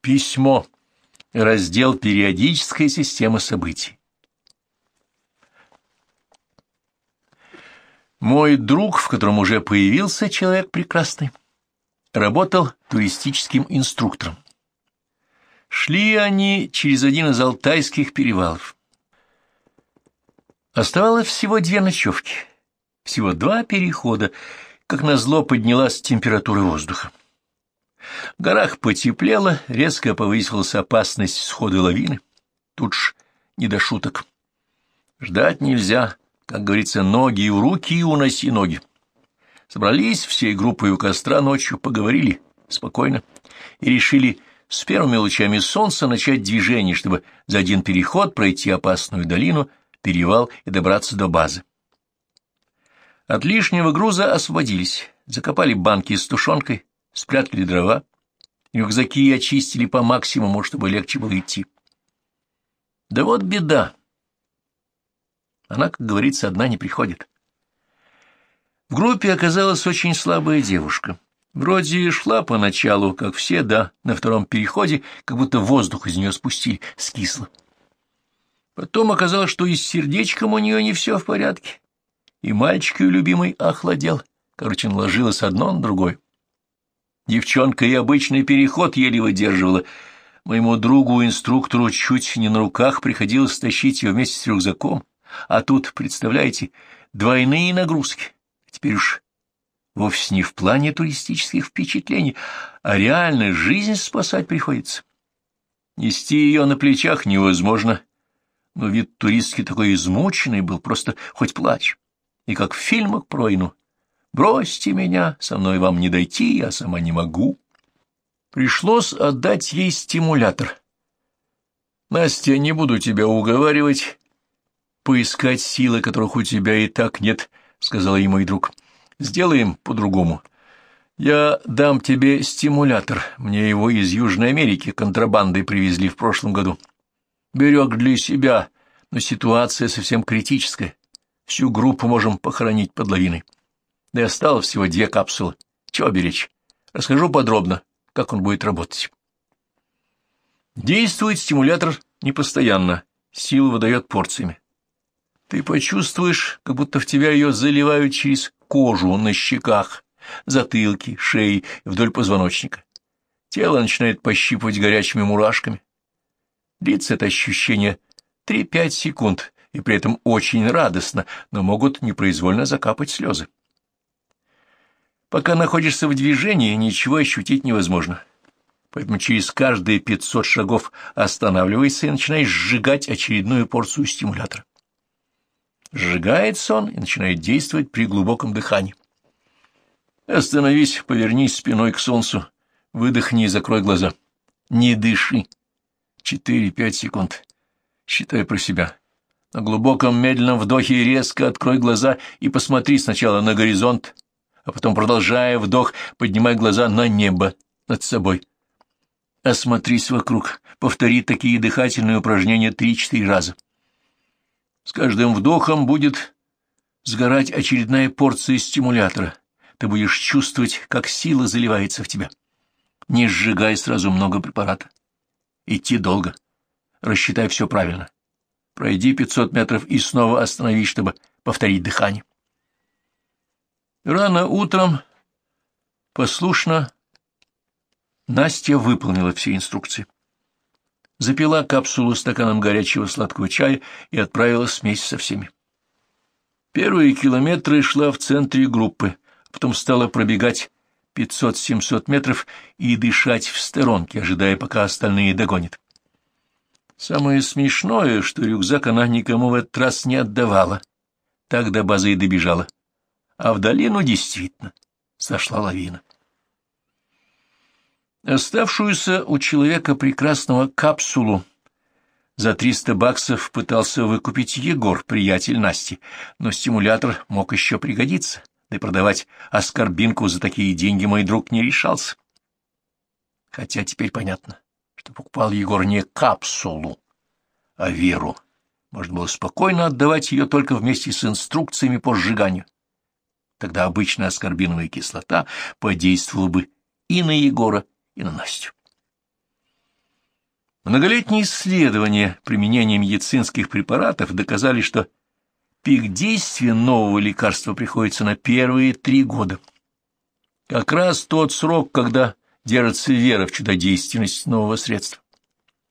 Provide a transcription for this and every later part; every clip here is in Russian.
Письмо. Раздел «Периодическая система событий». Мой друг, в котором уже появился человек прекрасный, работал туристическим инструктором. Шли они через один из алтайских перевалов. Оставалось всего две ночевки, всего два перехода, как назло поднялась температура воздуха. В горах потеплело, резко повысилась опасность схода лавины. Тут ж не до шуток. Ждать нельзя, как говорится, ноги в руки и уноси ноги. Собрались всей группой у костра ночью, поговорили спокойно и решили с первыми лучами солнца начать движение, чтобы за один переход пройти опасную долину, перевал и добраться до базы. От лишнего груза освободились, закопали банки с тушенкой, спрятали дрова, рюкзаки очистили по максимуму, чтобы легче было идти. Да вот беда. Она, как говорится, одна не приходит. В группе оказалась очень слабая девушка. Вроде шла поначалу, как все, да, на втором переходе, как будто воздух из нее спустили, скисло. Потом оказалось, что и с сердечком у нее не все в порядке. И мальчик ее любимый охладел. Короче, наложилось одно на другое. Девчонка и обычный переход еле выдерживала. Моему другу-инструктору чуть не на руках приходилось тащить ее вместе с рюкзаком. А тут, представляете, двойные нагрузки. Теперь уж вовсе не в плане туристических впечатлений, а реально жизнь спасать приходится. Нести ее на плечах невозможно, но вид туристки такой измученный был, просто хоть плачь. И как в фильмах про войну, Бросьте меня, со мной вам не дойти, я сама не могу. Пришлось отдать ей стимулятор. Настя, не буду тебя уговаривать, поискать силы, которых у тебя и так нет, — сказал ей мой друг. Сделаем по-другому. Я дам тебе стимулятор. Мне его из Южной Америки контрабандой привезли в прошлом году. Берег для себя, но ситуация совсем критическая. Всю группу можем похоронить под лавиной. Да и осталось всего две капсулы. Чего беречь? Расскажу подробно, как он будет работать. Действует стимулятор непостоянно, силу выдает порциями. Ты почувствуешь, как будто в тебя ее заливают через кожу на щеках, затылке, шее, вдоль позвоночника. Тело начинает пощипывать горячими мурашками. Длится это ощущение 3-5 секунд, и при этом очень радостно, но могут непроизвольно закапать слезы. Пока находишься в движении, ничего ощутить невозможно. Поэтому через каждые 500 шагов останавливайся и начинаешь сжигать очередную порцию стимулятора. Сжигается он и начинает действовать при глубоком дыхании. Остановись, повернись спиной к солнцу, выдохни и закрой глаза. Не дыши. Четыре-пять секунд. Считай про себя. На глубоком медленном вдохе резко открой глаза и посмотри сначала на горизонт, а потом, продолжая вдох, поднимай глаза на небо над собой. Осмотрись вокруг, повтори такие дыхательные упражнения три-четыре раза. С каждым вдохом будет сгорать очередная порция стимулятора. Ты будешь чувствовать, как сила заливается в тебя. Не сжигай сразу много препарата. Идти долго. Рассчитай все правильно. Пройди 500 метров и снова остановись, чтобы повторить дыхание. Рано утром, послушно, Настя выполнила все инструкции. Запила капсулу стаканом горячего сладкого чая и отправилась вместе со всеми. Первые километры шла в центре группы, потом стала пробегать 500-700 метров и дышать в сторонке, ожидая, пока остальные догонят. Самое смешное, что рюкзак она никому в этот раз не отдавала. Так до базы и добежала а в долину действительно сошла лавина. Оставшуюся у человека прекрасного капсулу за триста баксов пытался выкупить Егор, приятель Насти, но стимулятор мог еще пригодиться, да и продавать оскорбинку за такие деньги мой друг не решался. Хотя теперь понятно, что покупал Егор не капсулу, а веру. Можно было спокойно отдавать ее только вместе с инструкциями по сжиганию. Тогда обычная аскорбиновая кислота подействовала бы и на Егора, и на Настю. Многолетние исследования применения медицинских препаратов доказали, что пик действия нового лекарства приходится на первые три года. Как раз тот срок, когда держится вера в чудодейственность нового средства.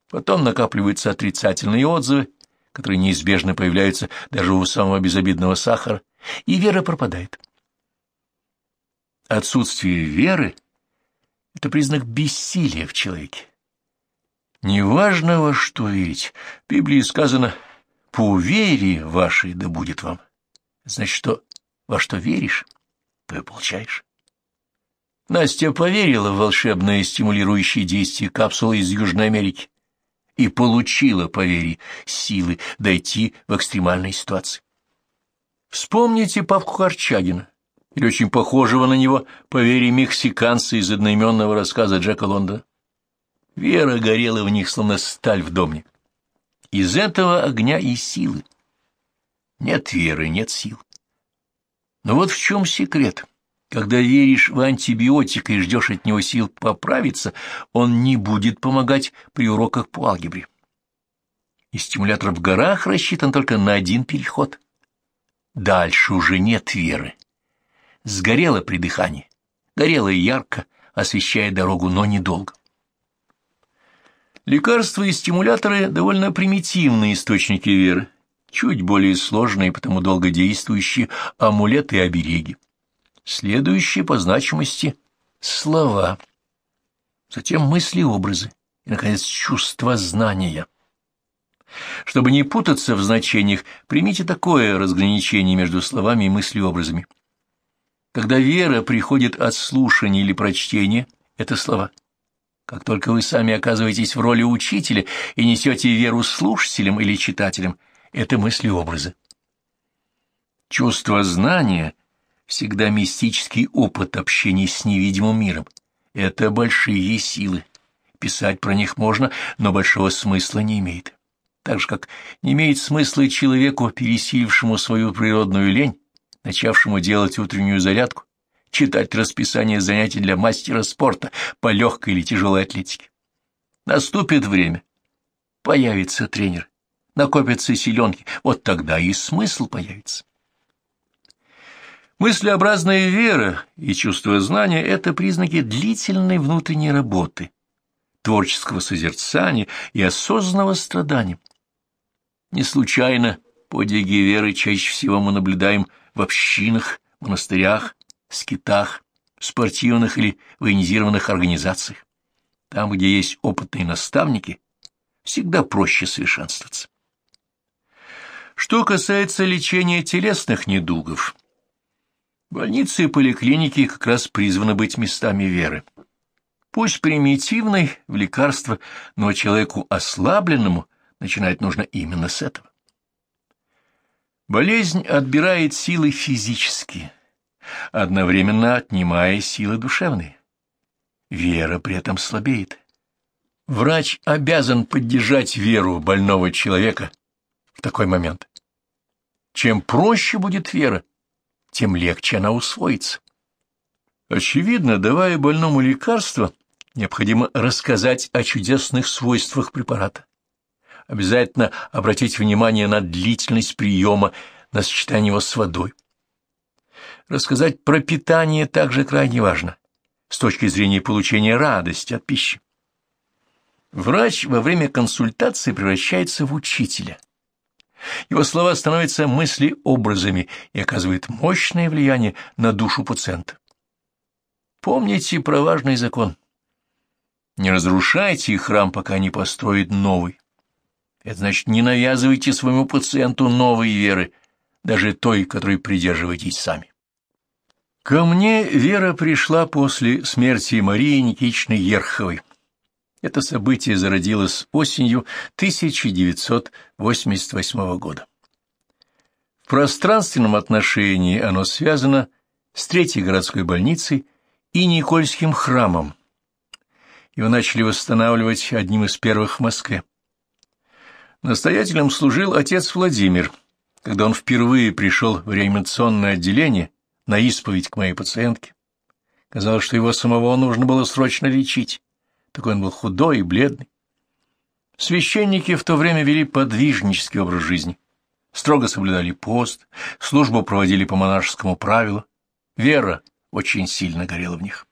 Потом накапливаются отрицательные отзывы, которые неизбежно появляются даже у самого безобидного сахара, и вера пропадает. Отсутствие веры – это признак бессилия в человеке. Неважно во что верить. В Библии сказано «по вере вашей да будет вам». Значит, что во что веришь, то и получаешь. Настя поверила в волшебное стимулирующее действие капсулы из Южной Америки и получила, поверь, силы дойти в экстремальной ситуации. Вспомните Павку Корчагина, или очень похожего на него, поверь, мексиканца из одноименного рассказа Джека Лондона. Вера горела в них, словно сталь в домне. Из этого огня и силы. Нет веры, нет сил. Но вот в чем секрет. Когда веришь в антибиотик и ждешь от него сил поправиться, он не будет помогать при уроках по алгебре. И стимулятор в горах рассчитан только на один переход. Дальше уже нет веры. Сгорело при дыхании, горело ярко, освещая дорогу, но недолго. Лекарства и стимуляторы – довольно примитивные источники веры, чуть более сложные, потому долгодействующие амулеты и обереги. Следующие по значимости – слова, затем мысли-образы и, наконец, чувство знания. Чтобы не путаться в значениях, примите такое разграничение между словами и мыслеобразами. Когда вера приходит от слушания или прочтения, это слова. Как только вы сами оказываетесь в роли учителя и несете веру слушателям или читателям, это мыслеобразы. Чувство знания всегда мистический опыт общения с невидимым миром. Это большие силы. Писать про них можно, но большого смысла не имеет. Так же, как не имеет смысла человеку, пересилившему свою природную лень, начавшему делать утреннюю зарядку, читать расписание занятий для мастера спорта по легкой или тяжелой атлетике. Наступит время, появится тренер, накопятся силенки, вот тогда и смысл появится. Мыслеобразная вера и чувство знания – это признаки длительной внутренней работы, творческого созерцания и осознанного страдания. Не случайно подвиги веры чаще всего мы наблюдаем в общинах, монастырях, скитах, спортивных или военизированных организациях. Там, где есть опытные наставники, всегда проще совершенствоваться. Что касается лечения телесных недугов – Больницы и поликлиники как раз призваны быть местами веры. Пусть примитивной в лекарство, но человеку ослабленному начинать нужно именно с этого. Болезнь отбирает силы физические, одновременно отнимая силы душевные. Вера при этом слабеет. Врач обязан поддержать веру больного человека в такой момент. Чем проще будет вера, тем легче она усвоится. Очевидно, давая больному лекарство, необходимо рассказать о чудесных свойствах препарата. Обязательно обратить внимание на длительность приема, на сочетание его с водой. Рассказать про питание также крайне важно, с точки зрения получения радости от пищи. Врач во время консультации превращается в учителя – его слова становятся мысли-образами и оказывают мощное влияние на душу пациента. Помните про важный закон. Не разрушайте храм, пока не построит новый. Это значит, не навязывайте своему пациенту новой веры, даже той, которой придерживаетесь сами. Ко мне вера пришла после смерти Марии Никитичны Ерховой. Это событие зародилось осенью 1988 года. В пространственном отношении оно связано с Третьей городской больницей и Никольским храмом. Его начали восстанавливать одним из первых в Москве. Настоятелем служил отец Владимир. Когда он впервые пришел в реанимационное отделение на исповедь к моей пациентке, казалось, что его самого нужно было срочно лечить такой он был худой и бледный. Священники в то время вели подвижнический образ жизни, строго соблюдали пост, службу проводили по монашескому правилу, вера очень сильно горела в них.